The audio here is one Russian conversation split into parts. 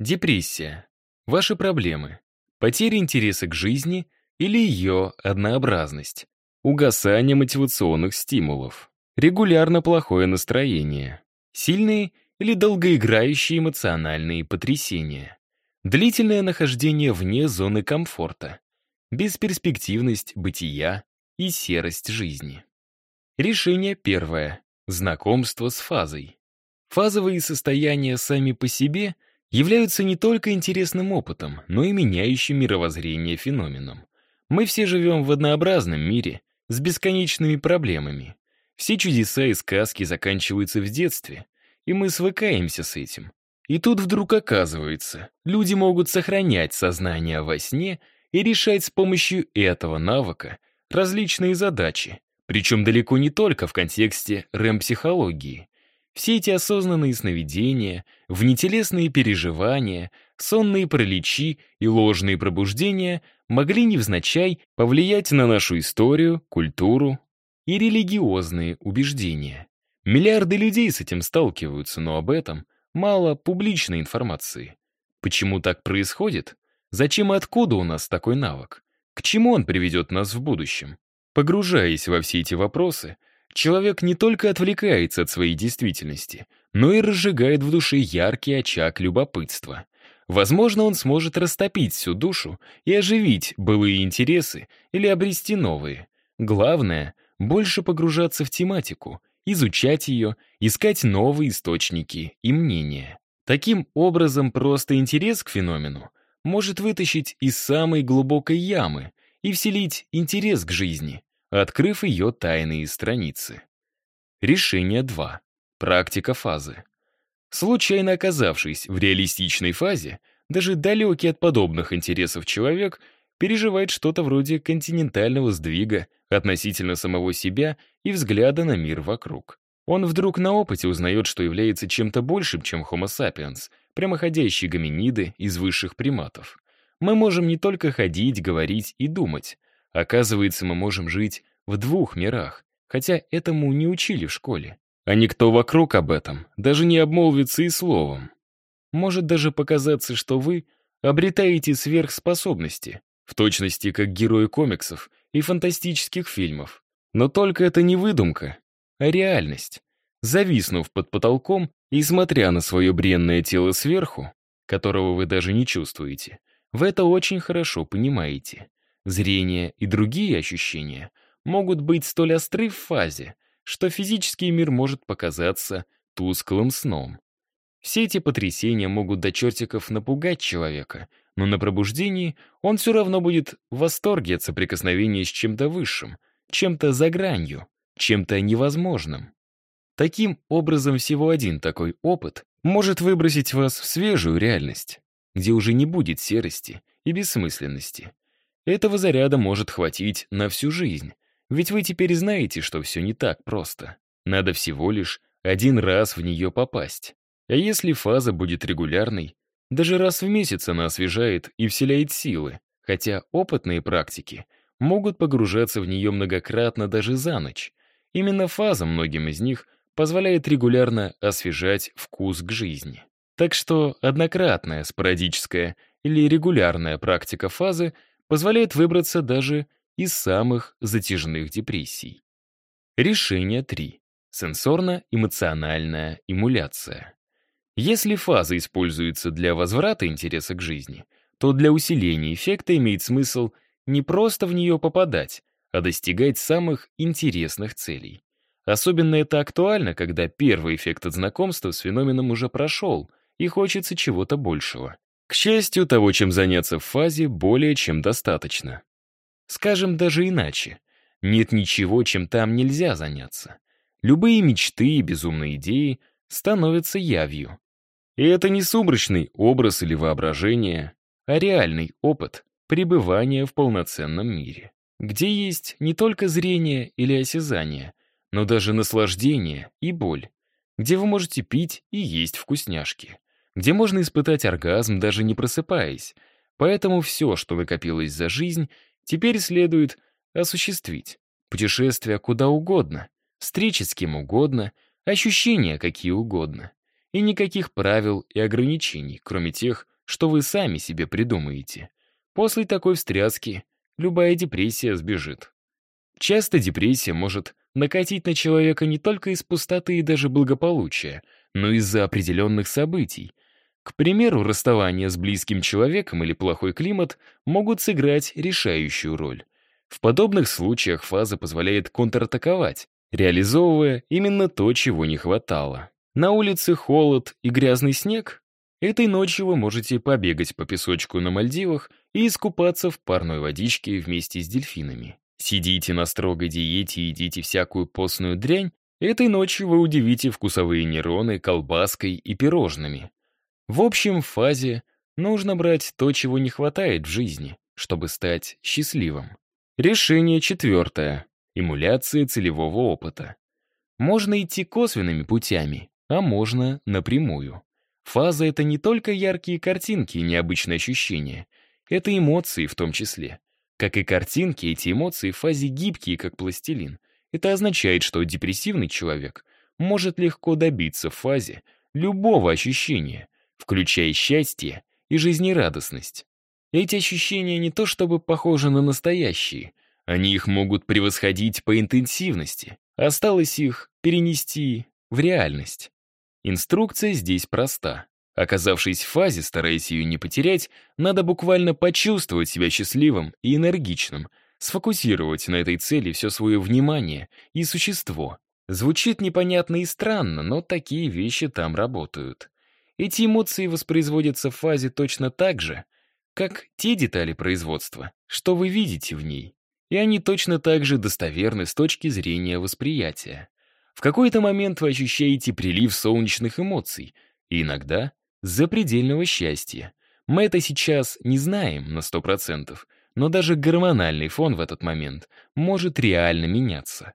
Депрессия. Ваши проблемы. Потеря интереса к жизни или ее однообразность. Угасание мотивационных стимулов. Регулярно плохое настроение. Сильные или долгоиграющие эмоциональные потрясения. Длительное нахождение вне зоны комфорта. Бесперспективность бытия и серость жизни. Решение первое. Знакомство с фазой. Фазовые состояния сами по себе являются не только интересным опытом, но и меняющим мировоззрение феноменом. Мы все живем в однообразном мире с бесконечными проблемами. Все чудеса и сказки заканчиваются в детстве, и мы свыкаемся с этим. И тут вдруг оказывается, люди могут сохранять сознание во сне и решать с помощью этого навыка различные задачи, причем далеко не только в контексте рэм-психологии. Все эти осознанные сновидения, внетелесные переживания, сонные пролечи и ложные пробуждения могли невзначай повлиять на нашу историю, культуру и религиозные убеждения. Миллиарды людей с этим сталкиваются, но об этом мало публичной информации. Почему так происходит? Зачем и откуда у нас такой навык? К чему он приведет нас в будущем? Погружаясь во все эти вопросы, человек не только отвлекается от своей действительности, но и разжигает в душе яркий очаг любопытства. Возможно, он сможет растопить всю душу и оживить былые интересы или обрести новые. Главное — больше погружаться в тематику, изучать ее, искать новые источники и мнения. Таким образом, просто интерес к феномену может вытащить из самой глубокой ямы и вселить интерес к жизни, открыв ее тайные страницы. Решение 2. Практика фазы. Случайно оказавшись в реалистичной фазе, даже далекий от подобных интересов человек переживает что-то вроде континентального сдвига относительно самого себя и взгляда на мир вокруг. Он вдруг на опыте узнает, что является чем-то большим, чем Homo sapiens, прямоходящие гоминиды из высших приматов. Мы можем не только ходить, говорить и думать. Оказывается, мы можем жить в двух мирах, хотя этому не учили в школе. А никто вокруг об этом даже не обмолвится и словом. Может даже показаться, что вы обретаете сверхспособности, в точности как герои комиксов и фантастических фильмов. Но только это не выдумка, а реальность. Зависнув под потолком и смотря на свое бренное тело сверху, которого вы даже не чувствуете, вы это очень хорошо понимаете. Зрение и другие ощущения могут быть столь остры в фазе, что физический мир может показаться тусклым сном. Все эти потрясения могут до чертиков напугать человека, но на пробуждении он все равно будет в восторге от соприкосновения с чем-то высшим, чем-то за гранью, чем-то невозможным. Таким образом, всего один такой опыт может выбросить вас в свежую реальность, где уже не будет серости и бессмысленности. Этого заряда может хватить на всю жизнь, ведь вы теперь знаете, что все не так просто. Надо всего лишь один раз в нее попасть. А если фаза будет регулярной, даже раз в месяц она освежает и вселяет силы, хотя опытные практики могут погружаться в нее многократно даже за ночь. Именно фаза многим из них позволяет регулярно освежать вкус к жизни. Так что однократная, спорадическая или регулярная практика фазы позволяет выбраться даже из самых затяжных депрессий. Решение 3. Сенсорно-эмоциональная эмуляция. Если фаза используется для возврата интереса к жизни, то для усиления эффекта имеет смысл не просто в нее попадать, а достигать самых интересных целей. Особенно это актуально, когда первый эффект от знакомства с феноменом уже прошел, и хочется чего-то большего. К счастью, того, чем заняться в фазе, более чем достаточно. Скажем даже иначе. Нет ничего, чем там нельзя заняться. Любые мечты и безумные идеи становятся явью. И это не сумрачный образ или воображение, а реальный опыт пребывания в полноценном мире, где есть не только зрение или осязание, но даже наслаждение и боль, где вы можете пить и есть вкусняшки, где можно испытать оргазм, даже не просыпаясь. Поэтому все, что накопилось за жизнь, теперь следует осуществить. Путешествия куда угодно, встречи с кем угодно, ощущения какие угодно. и никаких правил и ограничений, кроме тех, что вы сами себе придумаете. После такой встряски любая депрессия сбежит. Часто депрессия может накатить на человека не только из пустоты и даже благополучия, но и из-за определенных событий. К примеру, расставание с близким человеком или плохой климат могут сыграть решающую роль. В подобных случаях фаза позволяет контратаковать, реализовывая именно то, чего не хватало. На улице холод и грязный снег? Этой ночью вы можете побегать по песочку на Мальдивах и искупаться в парной водичке вместе с дельфинами. Сидите на строгой диете и едите всякую постную дрянь, этой ночью вы удивите вкусовые нейроны колбаской и пирожными. В общем, в фазе нужно брать то, чего не хватает в жизни, чтобы стать счастливым. Решение четвертое. Эмуляция целевого опыта. Можно идти косвенными путями, а можно напрямую. Фаза — это не только яркие картинки и необычные ощущения, это эмоции в том числе. Как и картинки, эти эмоции в фазе гибкие, как пластилин. Это означает, что депрессивный человек может легко добиться в фазе любого ощущения, включая счастье и жизнерадостность. Эти ощущения не то чтобы похожи на настоящие, они их могут превосходить по интенсивности. Осталось их перенести в реальность. Инструкция здесь проста. Оказавшись в фазе, стараясь ее не потерять, надо буквально почувствовать себя счастливым и энергичным, сфокусировать на этой цели все свое внимание и существо. Звучит непонятно и странно, но такие вещи там работают. Эти эмоции воспроизводятся в фазе точно так же, как те детали производства, что вы видите в ней. И они точно так же достоверны с точки зрения восприятия. В какой-то момент вы ощущаете прилив солнечных эмоций, и иногда запредельного счастья. Мы это сейчас не знаем на 100%, но даже гормональный фон в этот момент может реально меняться.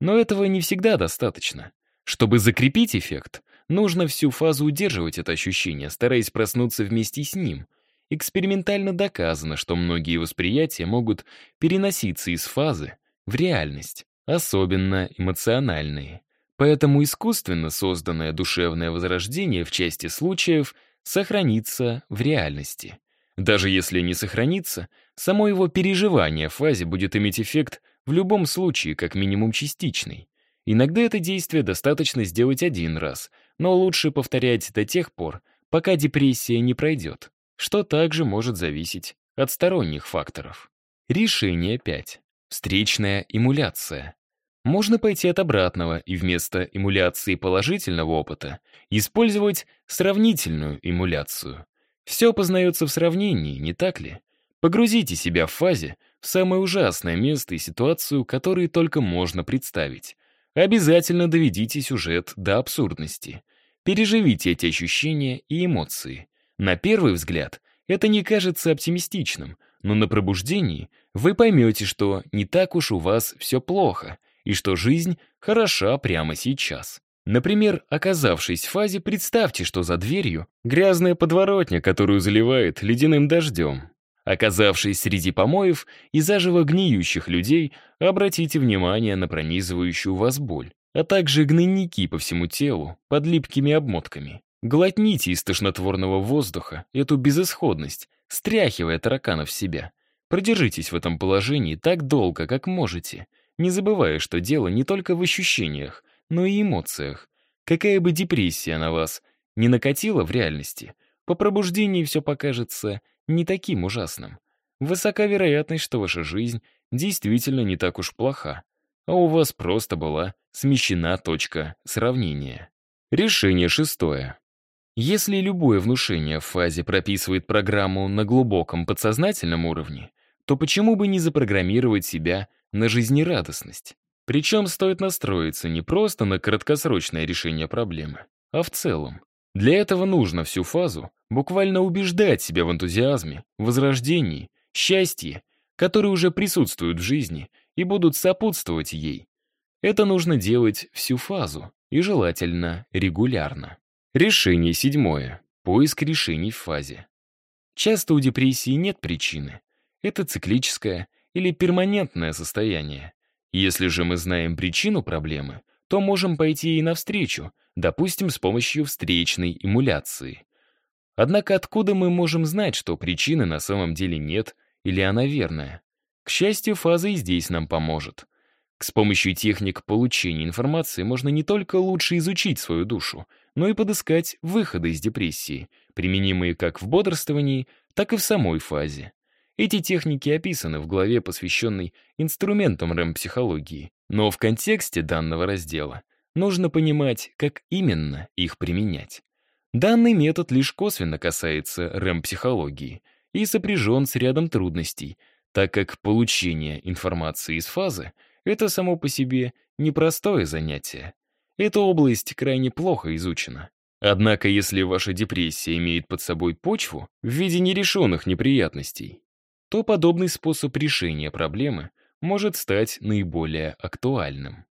Но этого не всегда достаточно. Чтобы закрепить эффект, нужно всю фазу удерживать это ощущение, стараясь проснуться вместе с ним. Экспериментально доказано, что многие восприятия могут переноситься из фазы в реальность, особенно эмоциональные. Поэтому искусственно созданное душевное возрождение в части случаев сохранится в реальности. Даже если не сохранится, само его переживание в фазе будет иметь эффект в любом случае, как минимум частичный. Иногда это действие достаточно сделать один раз, но лучше повторять до тех пор, пока депрессия не пройдет, что также может зависеть от сторонних факторов. Решение 5. Встречная эмуляция. Можно пойти от обратного и вместо эмуляции положительного опыта использовать сравнительную эмуляцию. Все познается в сравнении, не так ли? Погрузите себя в фазе в самое ужасное место и ситуацию, которые только можно представить. Обязательно доведите сюжет до абсурдности. Переживите эти ощущения и эмоции. На первый взгляд это не кажется оптимистичным, но на пробуждении вы поймете, что не так уж у вас все плохо, и что жизнь хороша прямо сейчас. Например, оказавшись в фазе, представьте, что за дверью грязная подворотня, которую заливает ледяным дождем. Оказавшись среди помоев и заживо гниющих людей, обратите внимание на пронизывающую вас боль, а также гнойники по всему телу под липкими обмотками. Глотните из тошнотворного воздуха эту безысходность, стряхивая тараканов в себя. Продержитесь в этом положении так долго, как можете, не забывая, что дело не только в ощущениях, но и эмоциях. Какая бы депрессия на вас не накатила в реальности, по пробуждении все покажется не таким ужасным. Высока вероятность, что ваша жизнь действительно не так уж плоха, а у вас просто была смещена точка сравнения. Решение шестое. Если любое внушение в фазе прописывает программу на глубоком подсознательном уровне, то почему бы не запрограммировать себя на жизнерадостность. Причем стоит настроиться не просто на краткосрочное решение проблемы, а в целом. Для этого нужно всю фазу буквально убеждать себя в энтузиазме, возрождении, счастье, которые уже присутствуют в жизни и будут сопутствовать ей. Это нужно делать всю фазу и желательно регулярно. Решение седьмое. Поиск решений в фазе. Часто у депрессии нет причины. Это циклическое или перманентное состояние. Если же мы знаем причину проблемы, то можем пойти ей навстречу, допустим, с помощью встречной эмуляции. Однако откуда мы можем знать, что причины на самом деле нет или она верная? К счастью, фаза и здесь нам поможет. С помощью техник получения информации можно не только лучше изучить свою душу, но и подыскать выходы из депрессии, применимые как в бодрствовании, так и в самой фазе. Эти техники описаны в главе, посвященной инструментам рэм-психологии, но в контексте данного раздела нужно понимать, как именно их применять. Данный метод лишь косвенно касается рэм-психологии и сопряжен с рядом трудностей, так как получение информации из фазы — это само по себе непростое занятие. Эта область крайне плохо изучена. Однако, если ваша депрессия имеет под собой почву в виде нерешенных неприятностей, то подобный способ решения проблемы может стать наиболее актуальным.